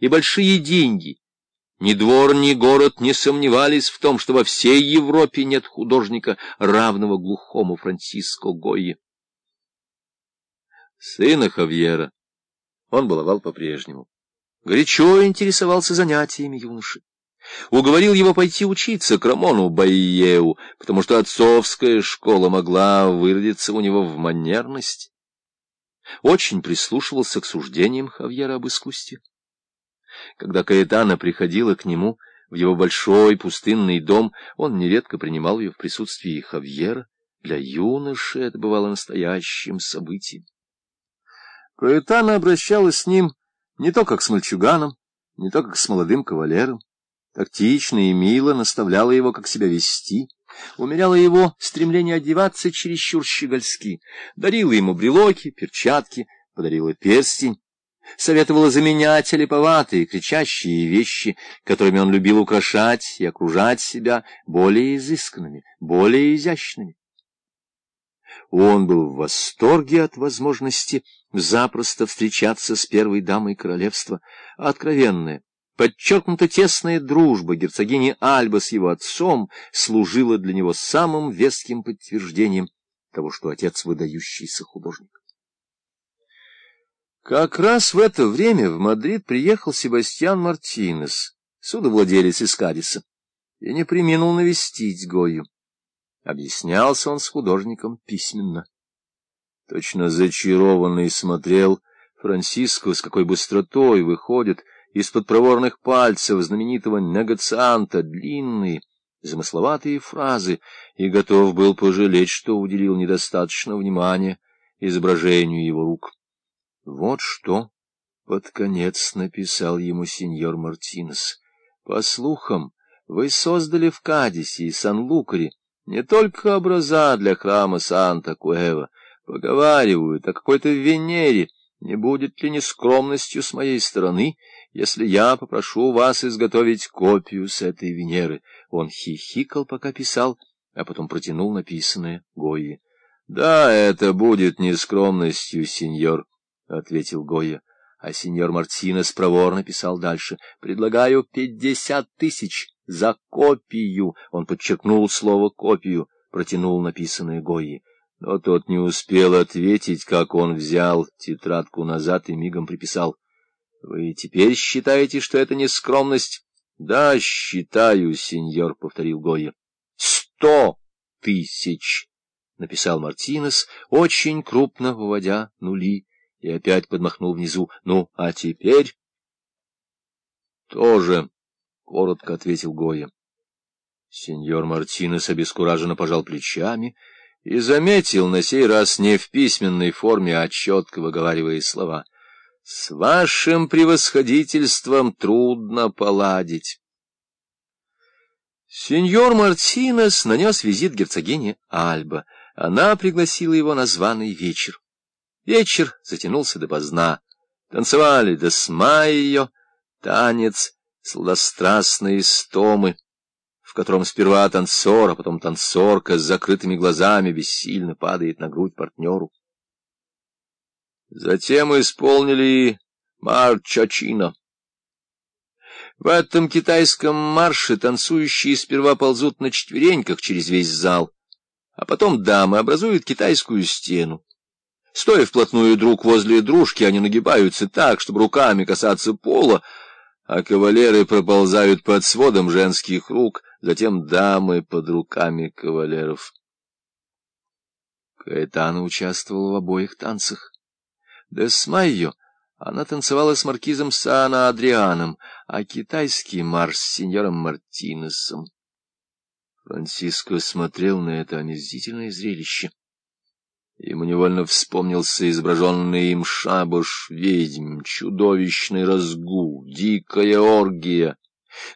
и большие деньги. Ни двор, ни город не сомневались в том, что во всей Европе нет художника, равного глухому Франциско Гойе. Сына Хавьера он баловал по-прежнему. Горячо интересовался занятиями юноши. Уговорил его пойти учиться к Рамону Байеу, потому что отцовская школа могла выродиться у него в манерность. Очень прислушивался к суждениям Хавьера об искусстве. Когда Каэтана приходила к нему в его большой пустынный дом, он нередко принимал ее в присутствии Хавьера. Для юноши это бывало настоящим событием. Каэтана обращалась с ним не то как с мальчуганом, не то как с молодым кавалером. Тактично и мило наставляла его, как себя вести, умеряла его стремление одеваться чересчур щегольски, дарила ему брелоки, перчатки, подарила перстень, советовала заменять олиповатые, кричащие вещи, которыми он любил украшать и окружать себя более изысканными, более изящными. Он был в восторге от возможности запросто встречаться с первой дамой королевства, откровенная, подчеркнуто тесная дружба герцогини Альба с его отцом служила для него самым веским подтверждением того, что отец выдающийся художник. Как раз в это время в Мадрид приехал Себастьян Мартинес, судовладелец из Кадиса, и не приминул навестить Гою. Объяснялся он с художником письменно. Точно зачарованный смотрел Франциско, с какой быстротой выходит из-под проворных пальцев знаменитого негацианта длинные, замысловатые фразы, и готов был пожалеть, что уделил недостаточно внимания изображению его рук. Вот что под конец написал ему сеньор Мартинес. По слухам, вы создали в Кадисе и Сан-Лукаре не только образа для храма Санта-Куэва, поговаривают о какой-то Венере. Не будет ли нескромностью с моей стороны, если я попрошу вас изготовить копию с этой Венеры? Он хихикал, пока писал, а потом протянул написанное Гойе. — Да, это будет нескромностью, сеньор, — ответил Гойя. А сеньор Мартинес проворно писал дальше. — Предлагаю пятьдесят тысяч за копию. Он подчеркнул слово «копию», протянул написанное Гойи. Но тот не успел ответить, как он взял тетрадку назад и мигом приписал. — Вы теперь считаете, что это не скромность? — Да, считаю, сеньор, — повторил Гойя. — Сто тысяч! — написал Мартинес, очень крупно выводя нули, и опять подмахнул внизу. — Ну, а теперь... — Тоже — коротко ответил Гоя. Сеньор Мартинес обескураженно пожал плечами и заметил на сей раз не в письменной форме, а четко выговаривая слова. — С вашим превосходительством трудно поладить. Сеньор Мартинес нанес визит герцогине Альба. Она пригласила его на званый вечер. Вечер затянулся допоздна. Танцевали до смайо, танец — сладострастные стомы, в котором сперва танцор, а потом танцорка с закрытыми глазами бессильно падает на грудь партнеру. Затем исполнили марчачино. В этом китайском марше танцующие сперва ползут на четвереньках через весь зал, а потом дамы образуют китайскую стену. Стоя вплотную друг возле дружки, они нагибаются так, чтобы руками касаться пола, а кавалеры проползают под сводом женских рук, затем дамы под руками кавалеров. Каэтана участвовала в обоих танцах. Десмайо она танцевала с маркизом Сана Адрианом, а китайский марш с сеньором Мартинесом. Франциско смотрел на это омерзительное зрелище. Ему невольно вспомнился изображенный им шабаш ведьм, чудовищный разгул, дикая оргия,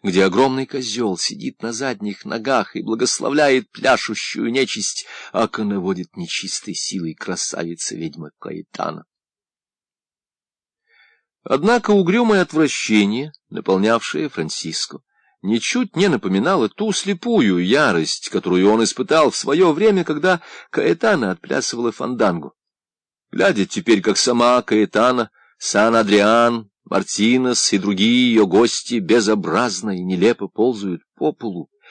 где огромный козел сидит на задних ногах и благословляет пляшущую нечисть, а коноводит нечистой силой красавица-ведьма Каэтана. Однако угрюмое отвращение, наполнявшее Франциско, ничуть не напоминала ту слепую ярость, которую он испытал в свое время, когда Каэтана отплясывала фандангу. Глядя теперь, как сама Каэтана, Сан-Адриан, Мартинес и другие ее гости безобразно и нелепо ползают по полу,